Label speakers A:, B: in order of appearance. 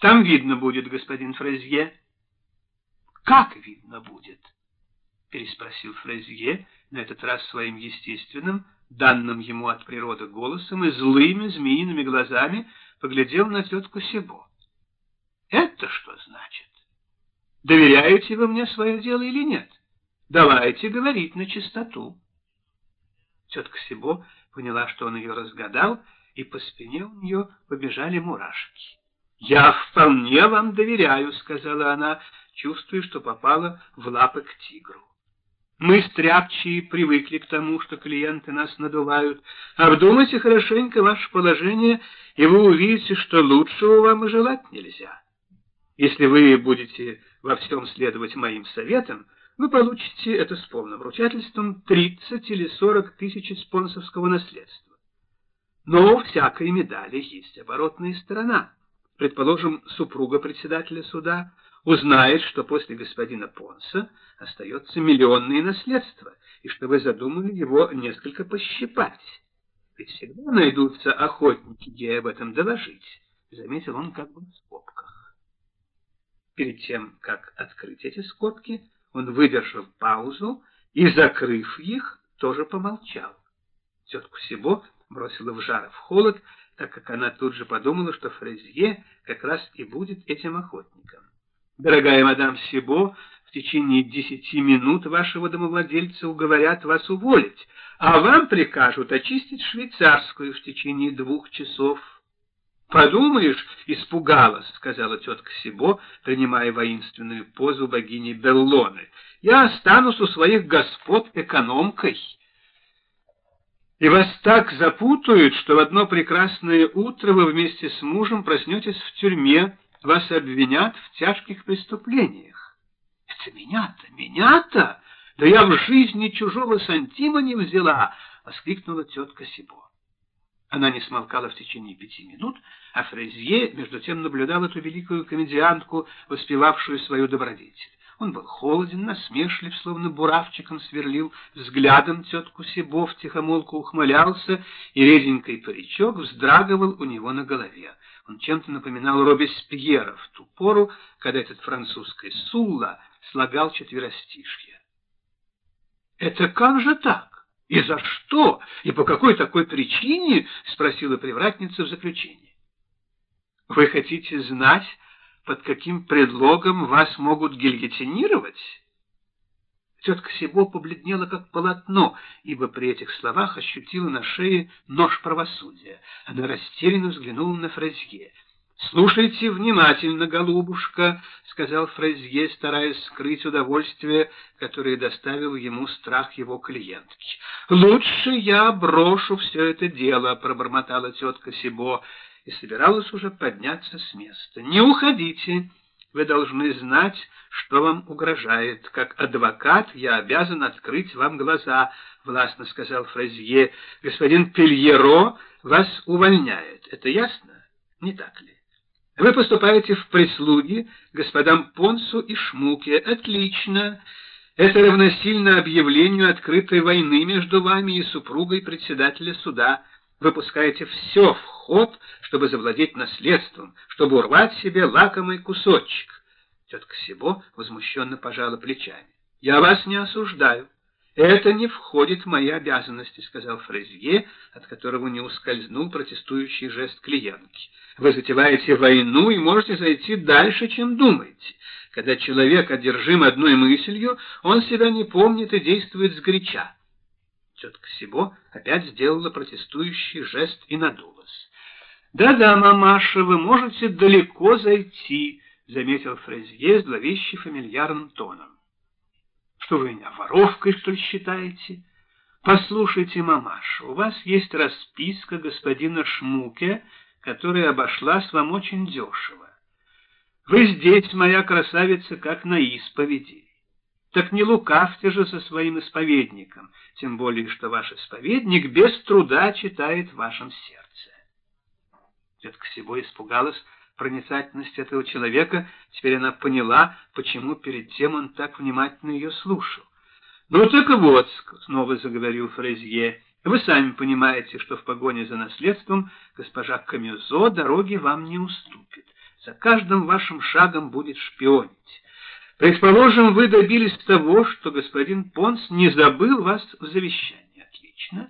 A: Там видно будет, господин Фрезье. Как видно будет? Переспросил Фрезье, на этот раз своим естественным, данным ему от природы голосом и злыми змеиными глазами поглядел на тетку Себо. Это что значит? Доверяете вы мне свое дело или нет? Давайте говорить на чистоту. Тетка Себо поняла, что он ее разгадал, и по спине у нее побежали мурашки. «Я вполне вам доверяю», — сказала она, чувствуя, что попала в лапы к тигру. «Мы, стряпчие, привыкли к тому, что клиенты нас надувают. Обдумайте хорошенько ваше положение, и вы увидите, что лучшего вам и желать нельзя. Если вы будете во всем следовать моим советам, вы получите это с полным ручательством 30 или 40 тысяч спонсорского наследства. Но у всякой медали есть оборотная сторона». Предположим, супруга председателя суда узнает, что после господина Понса остается миллионное наследство, и что вы задумали его несколько пощипать. Ведь всегда найдутся охотники ей об этом доложить, — заметил он как бы в скобках. Перед тем, как открыть эти скобки, он выдержал паузу и, закрыв их, тоже помолчал. Тетку Сибо бросила в жар в холод, так как она тут же подумала, что Фрезье как раз и будет этим охотником. «Дорогая мадам Сибо, в течение десяти минут вашего домовладельца уговорят вас уволить, а вам прикажут очистить швейцарскую в течение двух часов». «Подумаешь, испугалась», — сказала тетка Сибо, принимая воинственную позу богини Беллоны. «Я останусь у своих господ экономкой» и вас так запутают, что в одно прекрасное утро вы вместе с мужем проснетесь в тюрьме, вас обвинят в тяжких преступлениях. Это меня-то, меня-то? Да я в жизни чужого сантима не взяла, — воскликнула тетка Сибо. Она не смолкала в течение пяти минут, а Фрезье, между тем, наблюдал эту великую комедиантку, воспевавшую свою добродетель. Он был холоден, насмешлив, словно буравчиком сверлил взглядом тетку Себов, тихомолку ухмылялся, и реденький паричок вздрагивал у него на голове. Он чем-то напоминал Робеспьера в ту пору, когда этот французский Сулла слагал четверостишье. «Это как же так? И за что? И по какой такой причине?» — спросила привратница в заключении. «Вы хотите знать, под каким предлогом вас могут гильотинировать? Тетка Себо побледнела, как полотно, ибо при этих словах ощутила на шее нож правосудия. Она растерянно взглянула на Фрезье. «Слушайте внимательно, голубушка», — сказал Фрезье, стараясь скрыть удовольствие, которое доставил ему страх его клиентки. «Лучше я брошу все это дело», — пробормотала тетка Себо и собиралась уже подняться с места. «Не уходите! Вы должны знать, что вам угрожает. Как адвокат я обязан открыть вам глаза», — властно сказал Фразье. «Господин Пельеро вас увольняет. Это ясно? Не так ли? Вы поступаете в прислуги господам Понсу и Шмуке. Отлично!» Это равносильно объявлению открытой войны между вами и супругой председателя суда. Вы пускаете все в ход, чтобы завладеть наследством, чтобы урвать себе лакомый кусочек. Тетка Сибо возмущенно пожала плечами. — Я вас не осуждаю. Это не входит в мои обязанности, — сказал Фрезье, от которого не ускользнул протестующий жест клиентки. Вы затеваете войну и можете зайти дальше, чем думаете. Когда человек одержим одной мыслью, он себя не помнит и действует сгоряча. Тетка Сибо опять сделала протестующий жест и надулась. «Да-да, мамаша, вы можете далеко зайти», — заметил Фрезье зловеще фамильярным тоном. «Что вы меня воровкой, что ли, считаете?» «Послушайте, мамаша, у вас есть расписка господина Шмуке, которая обошлась вам очень дешево. Вы здесь, моя красавица, как на исповеди. Так не лукавьте же со своим исповедником, тем более, что ваш исповедник без труда читает в вашем сердце. Тетка Сибо испугалась проницательности этого человека, теперь она поняла, почему перед тем он так внимательно ее слушал. «Ну так вот», — снова заговорил Фрезье, — «вы сами понимаете, что в погоне за наследством госпожа Камюзо дороги вам не уступит. за каждым вашим шагом будет шпионить. Предположим, вы добились того, что господин Понс не забыл вас в завещании. Отлично.